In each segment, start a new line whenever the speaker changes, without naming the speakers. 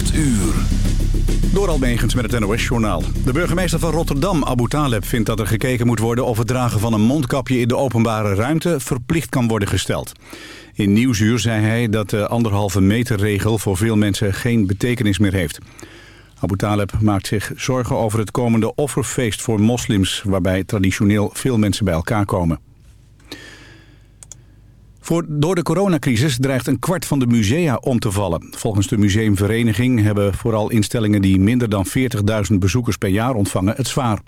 8 uur. Door Almegens met het NOS-journaal. De burgemeester van Rotterdam, Abu Taleb, vindt dat er gekeken moet worden... of het dragen van een mondkapje in de openbare ruimte verplicht kan worden gesteld. In Nieuwsuur zei hij dat de anderhalve meter regel voor veel mensen geen betekenis meer heeft. Abu Taleb maakt zich zorgen over het komende offerfeest voor moslims... waarbij traditioneel veel mensen bij elkaar komen. Voor, door de coronacrisis dreigt een kwart van de musea om te vallen. Volgens de museumvereniging hebben vooral instellingen die minder dan 40.000 bezoekers per jaar ontvangen het zwaar.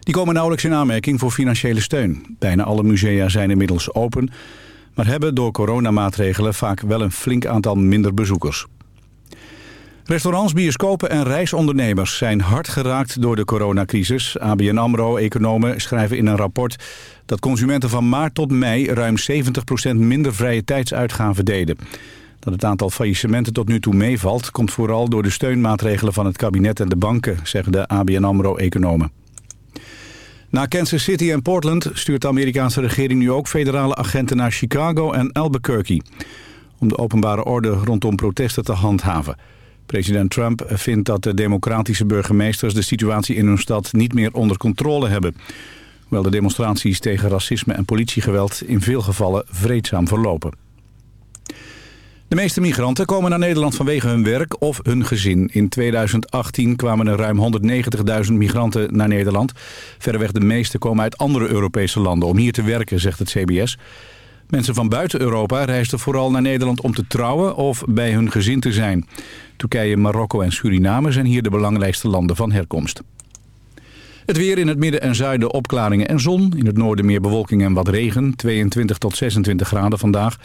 Die komen nauwelijks in aanmerking voor financiële steun. Bijna alle musea zijn inmiddels open, maar hebben door coronamaatregelen vaak wel een flink aantal minder bezoekers. Restaurants, bioscopen en reisondernemers zijn hard geraakt door de coronacrisis. ABN AMRO-economen schrijven in een rapport dat consumenten van maart tot mei ruim 70% minder vrije tijdsuitgaven deden. Dat het aantal faillissementen tot nu toe meevalt... komt vooral door de steunmaatregelen van het kabinet en de banken... zeggen de ABN AMRO-economen. Na Kansas City en Portland stuurt de Amerikaanse regering nu ook federale agenten naar Chicago en Albuquerque... om de openbare orde rondom protesten te handhaven. President Trump vindt dat de democratische burgemeesters de situatie in hun stad niet meer onder controle hebben. Hoewel de demonstraties tegen racisme en politiegeweld in veel gevallen vreedzaam verlopen. De meeste migranten komen naar Nederland vanwege hun werk of hun gezin. In 2018 kwamen er ruim 190.000 migranten naar Nederland. Verreweg de meeste komen uit andere Europese landen om hier te werken, zegt het CBS. Mensen van buiten Europa reisden vooral naar Nederland om te trouwen of bij hun gezin te zijn. Turkije, Marokko en Suriname zijn hier de belangrijkste landen van herkomst. Het weer in het midden en zuiden opklaringen en zon. In het noorden meer bewolking en wat regen. 22 tot 26 graden vandaag.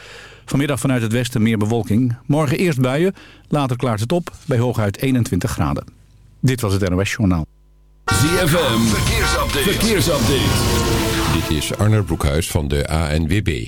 Vanmiddag vanuit het westen meer bewolking. Morgen eerst buien, later klaart het op bij hooguit 21 graden. Dit was het NOS Journaal.
ZFM, verkeersupdate. verkeersupdate.
Dit is Arne Broekhuis van de ANWB.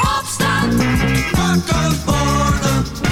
Opstand. Wakker worden.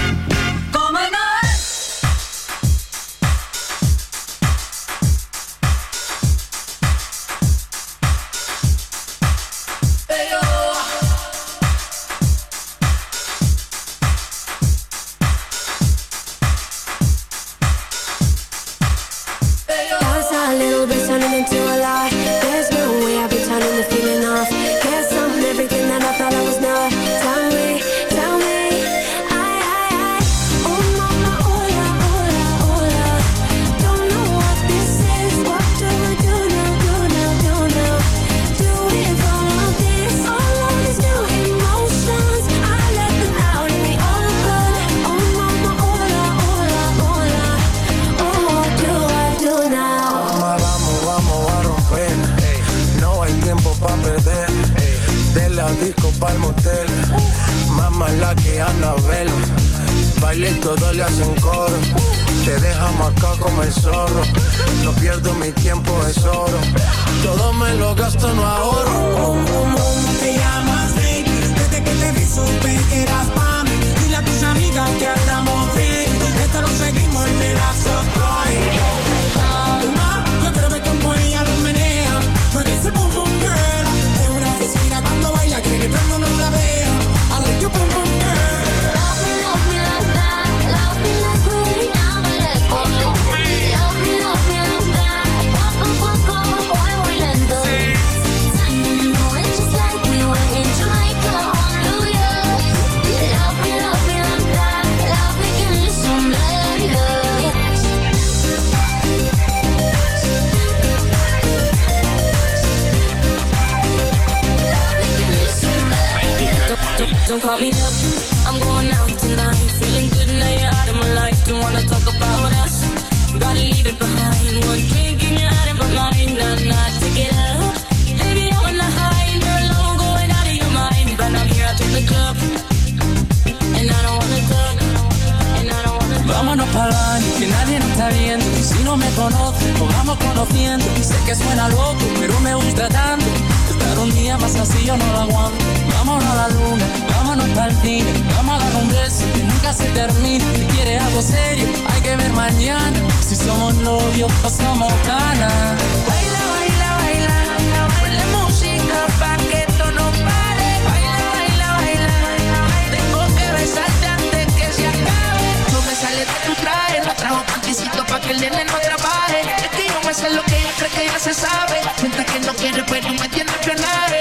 Vámonos a la luna, vámonos para el cine. Vamos a un beso que nunca se termine. Si quieres algo serio, hay que ver mañana. Si somos novios o somos ganas.
Baila, baila, baila, la música pa' que esto no pare. Baila, baila, baila, tengo que besarte antes que se acabe. No me sale de tu traje, no trajo panticito pa' que el nene no trabaje. Es que yo me sé lo que ella cree que ya se sabe. Mientras que no quiere, pero me tiene espionaje.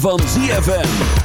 van ZFM.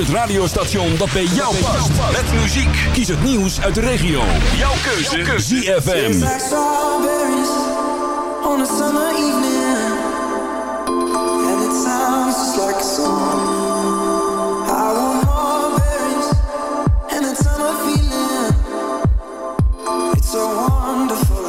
het radiostation dat bij jou past. Met muziek. Kies het nieuws uit de regio. Jouw keuze. Jouw
keuze. ZFM. On a summer evening. And it sounds just like a song. I want more berries and that summer feeling. It's so wonderful.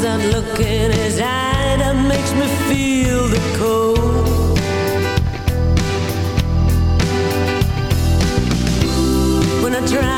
That
look in his eye that makes me feel the cold. When I try